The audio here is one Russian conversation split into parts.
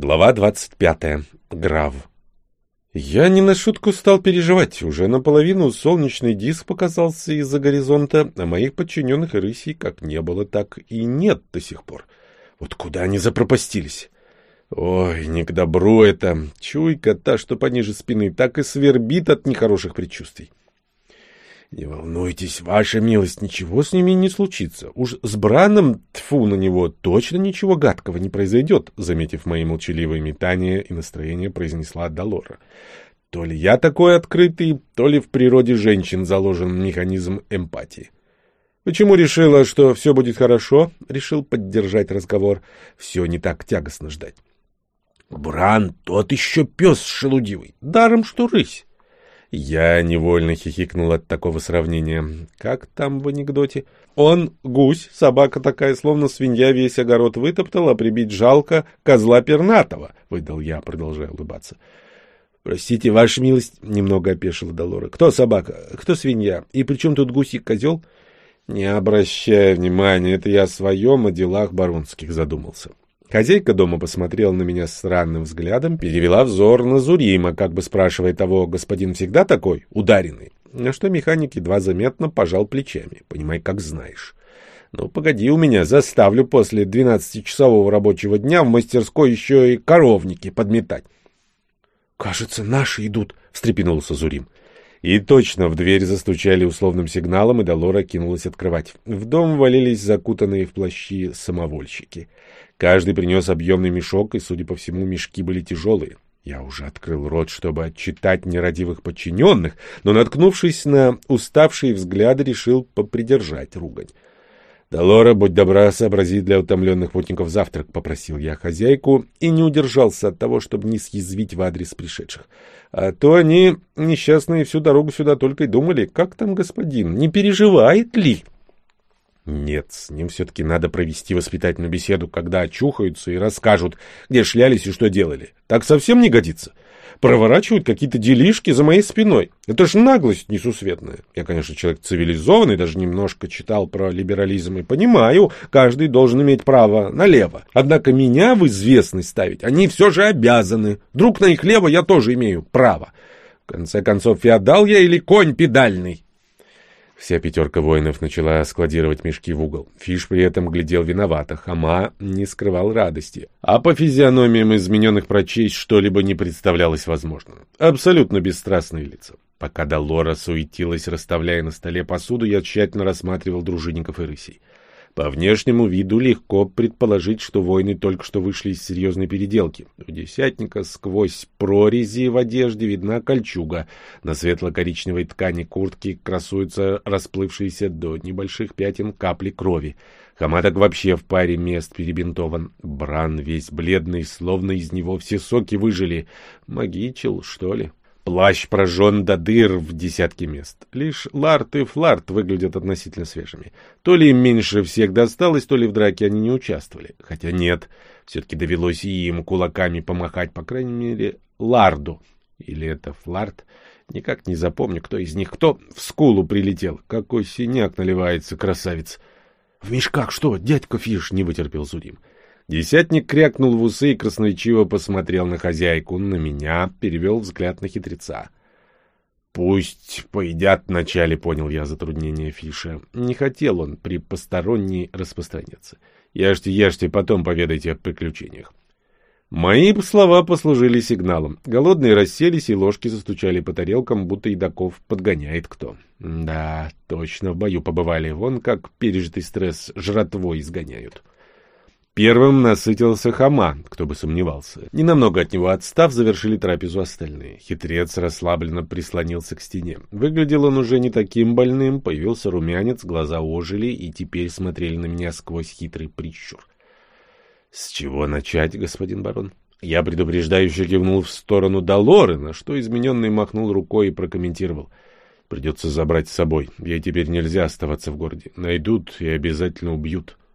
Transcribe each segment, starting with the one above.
Глава 25. Грав. Я не на шутку стал переживать. Уже наполовину солнечный диск показался из-за горизонта, а моих подчиненных и рысей как не было, так и нет до сих пор. Вот куда они запропастились? Ой, не к добру это. Чуйка та, что пониже спины, так и свербит от нехороших предчувствий. Не волнуйтесь, ваша милость, ничего с ними не случится. Уж с Браном, тфу на него, точно ничего гадкого не произойдет, заметив мои молчаливые метания и настроение, произнесла Долора. То ли я такой открытый, то ли в природе женщин заложен механизм эмпатии. Почему решила, что все будет хорошо? Решил поддержать разговор. Все не так тягостно ждать. Бран тот еще пес шелудивый, даром что рысь. Я невольно хихикнул от такого сравнения. Как там в анекдоте? Он гусь, собака такая, словно свинья весь огород вытоптал, а прибить жалко козла пернатого, — выдал я, продолжая улыбаться. — Простите, ваша милость, — немного опешила Долора. — Кто собака? Кто свинья? И при чем тут гусь и козел? — Не обращая внимания, это я о своем, о делах баронских задумался. Хозяйка дома посмотрела на меня странным взглядом, перевела взор на Зурима, как бы спрашивая того, господин всегда такой, ударенный. На что механик едва заметно пожал плечами. Понимай, как знаешь. Ну, погоди у меня, заставлю после двенадцатичасового рабочего дня в мастерской еще и коровники подметать. — Кажется, наши идут, — встрепенулся Зурим. И точно в дверь застучали условным сигналом, и Долора кинулась открывать. В дом валились закутанные в плащи самовольщики. Каждый принес объемный мешок, и, судя по всему, мешки были тяжелые. Я уже открыл рот, чтобы отчитать нерадивых подчиненных, но, наткнувшись на уставшие взгляды, решил попридержать ругань. — Долора, будь добра, сообрази для утомленных путников завтрак, — попросил я хозяйку, и не удержался от того, чтобы не съязвить в адрес пришедших. А то они, несчастные, всю дорогу сюда только и думали, как там господин, не переживает ли? — нет, с ним все-таки надо провести воспитательную беседу, когда очухаются и расскажут, где шлялись и что делали. Так совсем не годится. Проворачивают какие-то делишки за моей спиной. Это ж наглость несусветная. Я, конечно, человек цивилизованный, даже немножко читал про либерализм и понимаю, каждый должен иметь право налево. Однако меня в известность ставить они все же обязаны. Друг на их лево я тоже имею право. В конце концов, феодал я или конь педальный? Вся пятерка воинов начала складировать мешки в угол. Фиш при этом глядел виновато, Хама не скрывал радости. А по физиономиям измененных прочесть что-либо не представлялось возможным. Абсолютно бесстрастные лица. Пока Долора суетилась, расставляя на столе посуду, я тщательно рассматривал дружинников и рысей. По внешнему виду легко предположить, что воины только что вышли из серьезной переделки. У десятника сквозь прорези в одежде видна кольчуга. На светло-коричневой ткани куртки красуются расплывшиеся до небольших пятен капли крови. Хаматок вообще в паре мест перебинтован. Бран весь бледный, словно из него все соки выжили. Магичил, что ли? Плащ прожжен до дыр в десятки мест. Лишь Ларт и Фларт выглядят относительно свежими. То ли им меньше всех досталось, то ли в драке они не участвовали. Хотя нет, все-таки довелось и им кулаками помахать, по крайней мере, Ларду. Или это Фларт? Никак не запомню, кто из них кто в скулу прилетел. Какой синяк наливается, красавец! — В мешках что, дядька Фиш? — не вытерпел Зурим. — Десятник крякнул в усы и красноречиво посмотрел на хозяйку, на меня, перевел взгляд на хитреца. «Пусть поедят вначале», — понял я затруднение Фиша. Не хотел он при посторонней распространяться. «Ешьте, ешьте, потом поведайте о приключениях». Мои слова послужили сигналом. Голодные расселись, и ложки застучали по тарелкам, будто едоков подгоняет кто. Да, точно в бою побывали. Вон как пережитый стресс жратвой изгоняют. Первым насытился Хама, кто бы сомневался. Ненамного от него отстав, завершили трапезу остальные. Хитрец расслабленно прислонился к стене. Выглядел он уже не таким больным, появился румянец, глаза ожили и теперь смотрели на меня сквозь хитрый прищур. — С чего начать, господин барон? Я предупреждающе кивнул в сторону Долоры, на что измененный махнул рукой и прокомментировал. — Придется забрать с собой. Ей теперь нельзя оставаться в городе. Найдут и обязательно убьют. —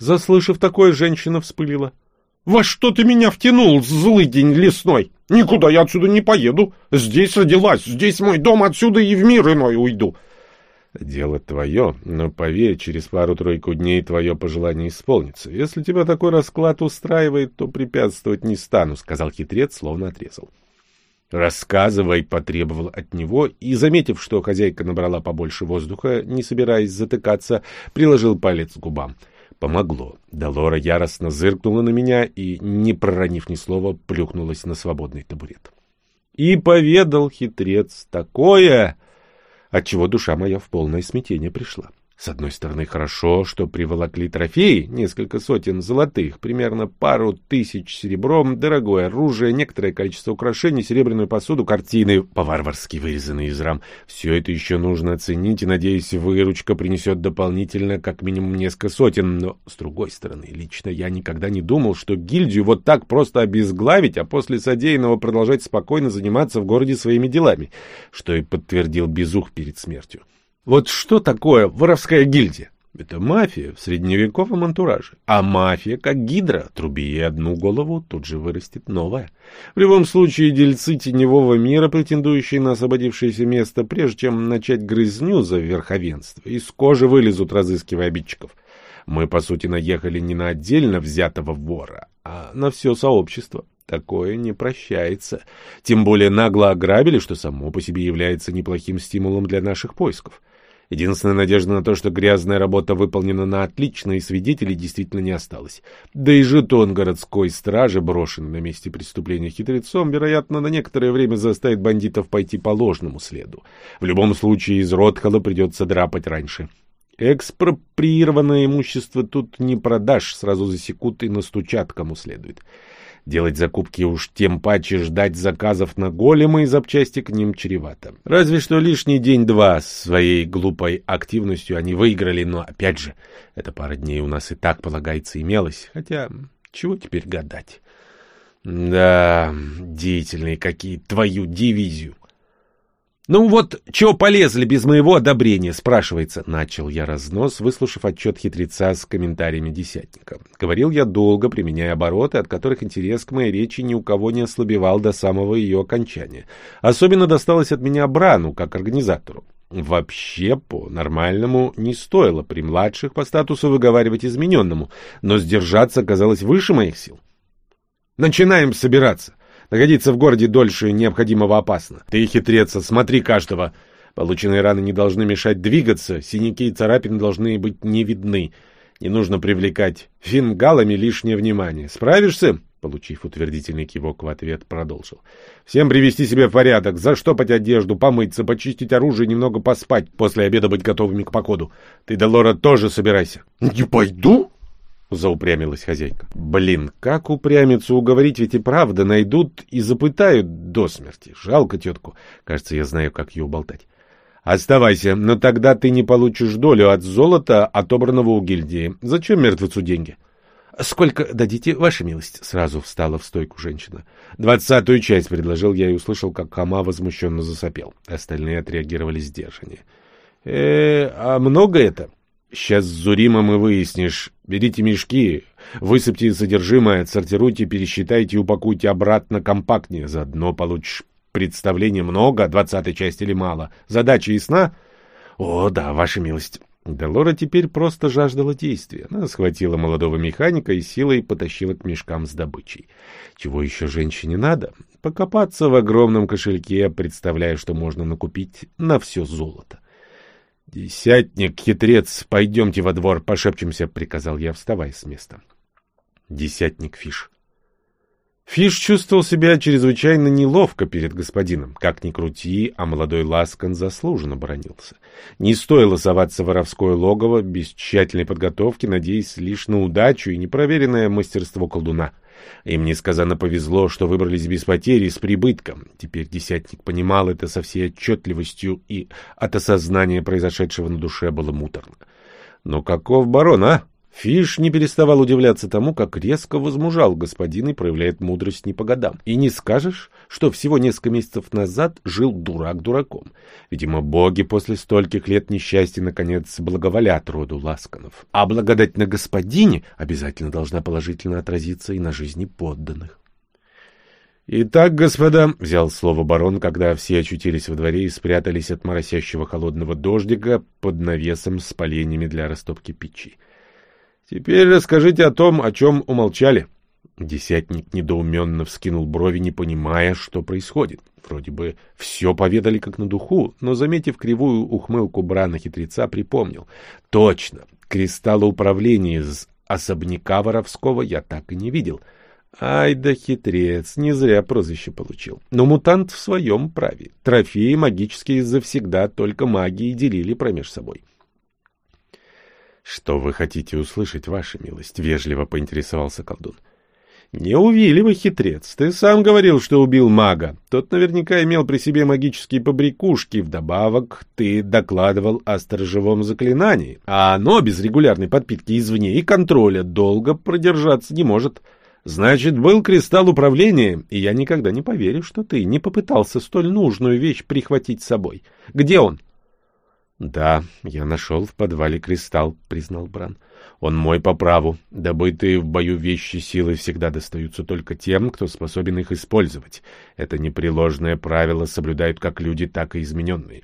Заслышав такое, женщина вспылила. — Во что ты меня втянул, злый день лесной? Никуда я отсюда не поеду. Здесь родилась, здесь мой дом, отсюда и в мир иной уйду. Дело твое, но поверь, через пару-тройку дней твое пожелание исполнится. Если тебя такой расклад устраивает, то препятствовать не стану, — сказал хитрец, словно отрезал. «Рассказывай», — потребовал от него, и, заметив, что хозяйка набрала побольше воздуха, не собираясь затыкаться, приложил палец к губам. Помогло. Долора яростно зыркнула на меня и, не проронив ни слова, плюхнулась на свободный табурет. И поведал хитрец такое отчего душа моя в полное смятение пришла. С одной стороны, хорошо, что приволокли трофеи, несколько сотен золотых, примерно пару тысяч серебром, дорогое оружие, некоторое количество украшений, серебряную посуду, картины, по-варварски вырезанные из рам. Все это еще нужно оценить, и, надеюсь, выручка принесет дополнительно как минимум несколько сотен. Но, с другой стороны, лично я никогда не думал, что гильдию вот так просто обезглавить, а после содеянного продолжать спокойно заниматься в городе своими делами, что и подтвердил Безух перед смертью. Вот что такое воровская гильдия? Это мафия в средневековом антураже. А мафия, как гидра, труби ей одну голову, тут же вырастет новая. В любом случае, дельцы теневого мира, претендующие на освободившееся место, прежде чем начать грызню за верховенство, из кожи вылезут, разыскивая обидчиков. Мы, по сути, наехали не на отдельно взятого вора, а на все сообщество. Такое не прощается. Тем более нагло ограбили, что само по себе является неплохим стимулом для наших поисков. Единственная надежда на то, что грязная работа выполнена на отлично, и свидетелей действительно не осталось. Да и жетон городской стражи, брошенный на месте преступления хитрецом, вероятно, на некоторое время заставит бандитов пойти по ложному следу. В любом случае, из Ротхола придется драпать раньше. Экспроприированное имущество тут не продашь, сразу засекут и настучат кому следует. Делать закупки уж тем паче ждать заказов на големы и запчасти к ним чревато. Разве что лишний день-два своей глупой активностью они выиграли, но опять же, эта пара дней у нас и так, полагается, имелась, хотя чего теперь гадать. Да, деятельные какие, твою дивизию. «Ну вот, чего полезли без моего одобрения?» — спрашивается. Начал я разнос, выслушав отчет хитреца с комментариями десятника. Говорил я долго, применяя обороты, от которых интерес к моей речи ни у кого не ослабевал до самого ее окончания. Особенно досталось от меня Брану, как организатору. Вообще, по-нормальному, не стоило при младших по статусу выговаривать измененному, но сдержаться оказалось выше моих сил. «Начинаем собираться!» Находиться в городе дольше необходимого опасно. Ты, хитрец, смотри каждого. Полученные раны не должны мешать двигаться, синяки и царапины должны быть не видны. Не нужно привлекать фингалами лишнее внимание. Справишься?» Получив утвердительный кивок в ответ, продолжил. «Всем привести себя в порядок, заштопать одежду, помыться, почистить оружие немного поспать, после обеда быть готовыми к походу. Ты, Долора, тоже собирайся». «Не пойду?» — заупрямилась хозяйка. «Блин, как упрямиться уговорить, ведь и правда найдут и запытают до смерти. Жалко тетку. Кажется, я знаю, как ее уболтать». «Оставайся, но тогда ты не получишь долю от золота, отобранного у гильдии. Зачем мертвецу деньги?» «Сколько дадите, ваша милость?» — сразу встала в стойку женщина. «Двадцатую часть», — предложил я и услышал, как Хама возмущенно засопел. Остальные отреагировали сдержаннее. «Э, а много это?» Сейчас с Зуримом и выяснишь. Берите мешки, высыпьте содержимое, отсортируйте, пересчитайте и упакуйте обратно компактнее. Заодно получишь представление много, двадцатой части или мало. Задача ясна? О, да, ваша милость. Делора теперь просто жаждала действия. Она схватила молодого механика и силой потащила к мешкам с добычей. Чего еще женщине надо? Покопаться в огромном кошельке, представляя, что можно накупить на все золото. «Десятник, хитрец, пойдемте во двор, пошепчемся», — приказал я, вставая с места. Десятник Фиш. Фиш чувствовал себя чрезвычайно неловко перед господином. Как ни крути, а молодой Ласкан заслуженно бронился. Не стоило соваться в воровское логово без тщательной подготовки, надеясь лишь на удачу и непроверенное мастерство колдуна. Им несказанно повезло, что выбрались без потери с прибытком. Теперь десятник понимал это со всей отчетливостью, и от осознания произошедшего на душе было муторно. Но каков барон, а? Фиш не переставал удивляться тому, как резко возмужал господин и проявляет мудрость не по годам. И не скажешь, что всего несколько месяцев назад жил дурак дураком. Видимо, боги после стольких лет несчастья наконец благоволят роду Ласканов. А благодать на господине обязательно должна положительно отразиться и на жизни подданных. «Итак, господа», — взял слово барон, когда все очутились во дворе и спрятались от моросящего холодного дождика под навесом с поленьями для растопки печи. «Теперь расскажите о том, о чем умолчали». Десятник недоуменно вскинул брови, не понимая, что происходит. Вроде бы все поведали как на духу, но, заметив кривую ухмылку Брана-хитреца, припомнил. «Точно! Кристаллоуправление из особняка Воровского я так и не видел». Ай да хитрец, не зря прозвище получил. Но мутант в своем праве. Трофеи магические завсегда только магии делили промеж собой. — Что вы хотите услышать, ваша милость? — вежливо поинтересовался колдун. — Не увиливай, хитрец. Ты сам говорил, что убил мага. Тот наверняка имел при себе магические побрякушки. Вдобавок, ты докладывал о сторожевом заклинании. А оно без регулярной подпитки извне и контроля долго продержаться не может. — Значит, был кристалл управления, и я никогда не поверю, что ты не попытался столь нужную вещь прихватить с собой. Где он? — Да, я нашел в подвале кристалл, — признал Бран. — Он мой по праву. Добытые в бою вещи силы всегда достаются только тем, кто способен их использовать. Это непреложное правило соблюдают как люди, так и измененные.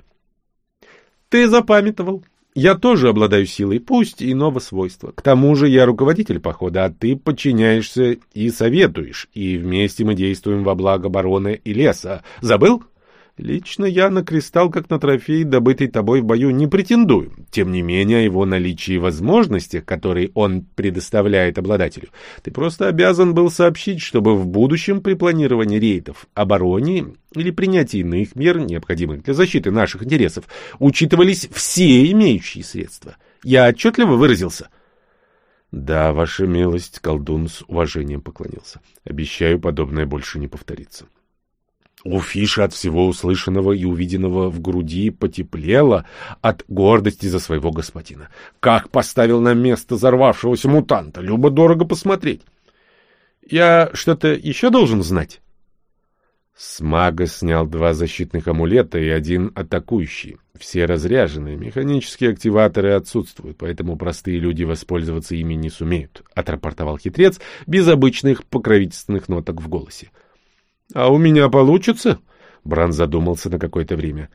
— Ты запамятовал, я тоже обладаю силой, пусть иного свойства. К тому же я руководитель похода, а ты подчиняешься и советуешь, и вместе мы действуем во благо барона и леса. Забыл? — Лично я на кристалл, как на трофей, добытый тобой в бою, не претендую. Тем не менее, его наличии и возможностях, которые он предоставляет обладателю, ты просто обязан был сообщить, чтобы в будущем при планировании рейдов, обороне или принятии иных мер, необходимых для защиты наших интересов, учитывались все имеющие средства. Я отчетливо выразился? — Да, ваша милость, колдун с уважением поклонился. Обещаю, подобное больше не повторится. — у Фиша от всего услышанного и увиденного в груди потеплело от гордости за своего господина. Как поставил на место взорвавшегося мутанта! Любо-дорого посмотреть. Я что-то еще должен знать? Смага снял два защитных амулета и один атакующий. Все разряженные, механические активаторы отсутствуют, поэтому простые люди воспользоваться ими не сумеют, — отрапортовал хитрец без обычных покровительственных ноток в голосе. — а у меня получится? Бран задумался на какое-то время.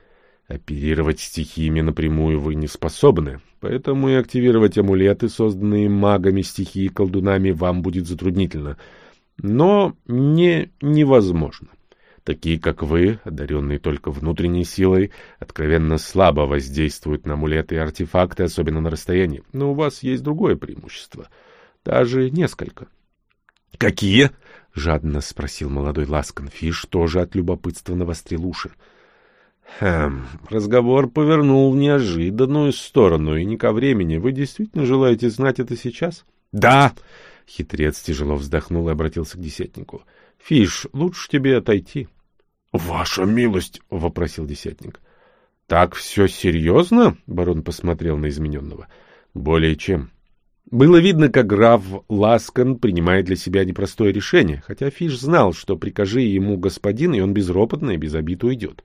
Оперировать стихиями напрямую вы не способны, поэтому и активировать амулеты, созданные магами стихии и колдунами, вам будет затруднительно. Но не невозможно. Такие, как вы, одаренные только внутренней силой, откровенно слабо воздействуют на амулеты и артефакты, особенно на расстоянии. Но у вас есть другое преимущество. Даже несколько. — Какие? — жадно спросил молодой Ласканфиш, тоже от любопытства навострил уши. Хм, разговор повернул в неожиданную сторону, и не ко времени. Вы действительно желаете знать это сейчас? — Да! — хитрец тяжело вздохнул и обратился к десятнику. — Фиш, лучше тебе отойти. — Ваша милость! — вопросил десятник. — Так все серьезно? — барон посмотрел на измененного. — Более чем. Было видно, как граф Ласкан принимает для себя непростое решение, хотя Фиш знал, что прикажи ему господин, и он безропотно и без обид уйдет.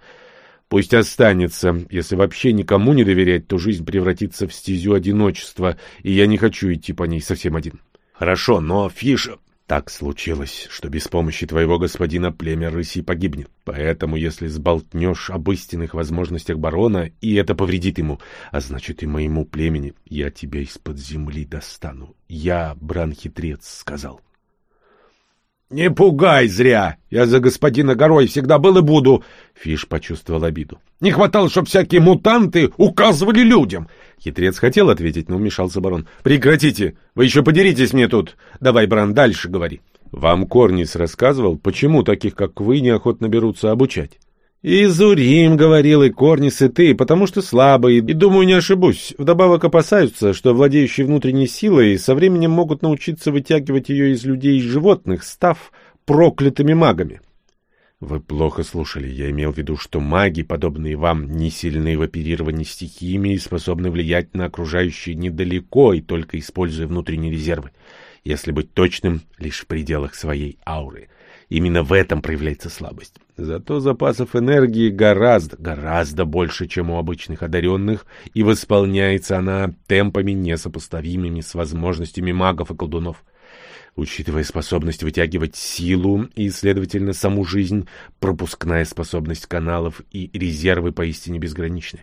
Пусть останется. Если вообще никому не доверять, то жизнь превратится в стезю одиночества, и я не хочу идти по ней совсем один. Хорошо, но Фиш так случилось, что без помощи твоего господина племя рыси погибнет. Поэтому, если сболтнешь об истинных возможностях барона, и это повредит ему, а значит и моему племени, я тебя из-под земли достану. Я, бран-хитрец, сказал. — Не пугай зря! Я за господина горой всегда был и буду! Фиш почувствовал обиду. — Не хватало, чтоб всякие мутанты указывали людям! Хитрец хотел ответить, но вмешался барон. — Прекратите! Вы еще подеритесь мне тут! Давай, Бран, дальше говори. — Вам Корнис рассказывал, почему таких, как вы, неохотно берутся обучать? И Зурим говорил, и Корнис, и ты, потому что слабые, и, думаю, не ошибусь. Вдобавок опасаются, что владеющие внутренней силой со временем могут научиться вытягивать ее из людей и животных, став проклятыми магами. Вы плохо слушали. Я имел в виду, что маги, подобные вам, не сильны в оперировании стихиями и способны влиять на окружающие недалеко и только используя внутренние резервы. Если быть точным, лишь в пределах своей ауры — Именно в этом проявляется слабость. Зато запасов энергии гораздо, гораздо больше, чем у обычных одаренных, и восполняется она темпами, несопоставимыми с возможностями магов и колдунов. Учитывая способность вытягивать силу и, следовательно, саму жизнь, пропускная способность каналов и резервы поистине безграничны.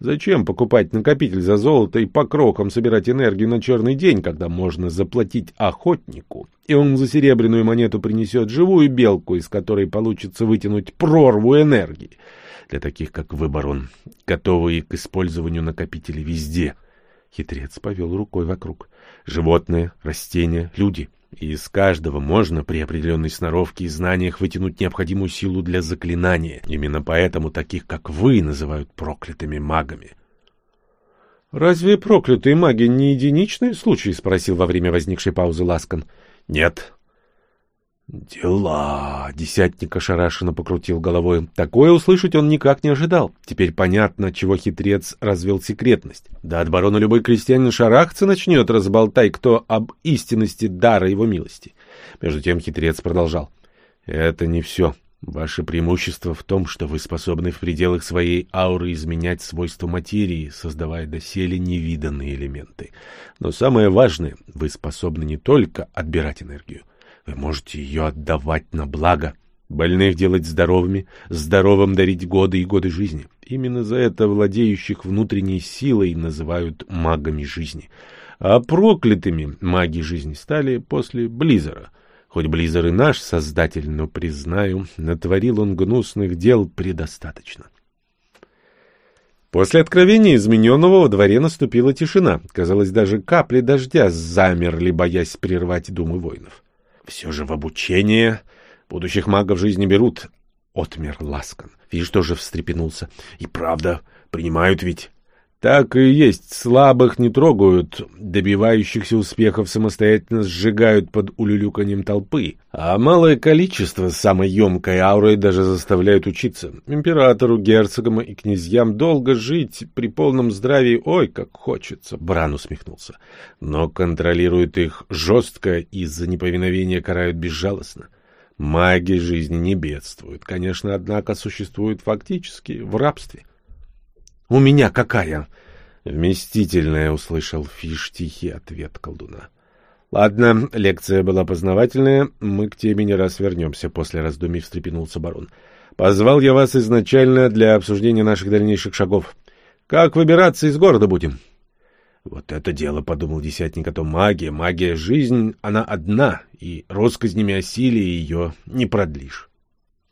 Зачем покупать накопитель за золото и по крокам собирать энергию на черный день, когда можно заплатить охотнику, и он за серебряную монету принесет живую белку, из которой получится вытянуть прорву энергии? Для таких, как вы, барон, готовые к использованию накопителей везде. Хитрец повел рукой вокруг. Животные, растения, люди — из каждого можно при определенной сноровке и знаниях вытянуть необходимую силу для заклинания. Именно поэтому таких, как вы, называют проклятыми магами. «Разве проклятые маги не единичный случай?» — спросил во время возникшей паузы Ласкан. «Нет», «Дела!» — десятник ошарашенно покрутил головой. Такое услышать он никак не ожидал. Теперь понятно, чего хитрец развел секретность. Да от барона любой крестьянин шарахаться начнет, разболтай кто об истинности дара его милости. Между тем хитрец продолжал. «Это не все. Ваше преимущество в том, что вы способны в пределах своей ауры изменять свойства материи, создавая доселе невиданные элементы. Но самое важное, вы способны не только отбирать энергию, вы можете ее отдавать на благо. Больных делать здоровыми, здоровым дарить годы и годы жизни. Именно за это владеющих внутренней силой называют магами жизни. А проклятыми маги жизни стали после Близера. Хоть Близер и наш создатель, но, признаю, натворил он гнусных дел предостаточно. После откровения измененного во дворе наступила тишина. Казалось, даже капли дождя замерли, боясь прервать думы воинов. Все же в обучение будущих магов жизни берут. Отмер Ласкан. Видишь, тоже встрепенулся. И правда, принимают ведь. Так и есть, слабых не трогают, добивающихся успехов самостоятельно сжигают под улюлюканьем толпы, а малое количество самой емкой аурой даже заставляют учиться. Императору, герцогам и князьям долго жить при полном здравии, ой, как хочется, Бран усмехнулся. Но контролируют их жестко и за неповиновение карают безжалостно. Маги жизни не бедствуют, конечно, однако существуют фактически в рабстве. — у меня какая? Вместительная, услышал Фиш тихий ответ колдуна. Ладно, лекция была познавательная, мы к теме не раз вернемся, после раздумий встрепенулся барон. Позвал я вас изначально для обсуждения наших дальнейших шагов. Как выбираться из города будем? Вот это дело, подумал десятник, а то магия, магия жизнь, она одна, и россказнями о силе ее не продлишь.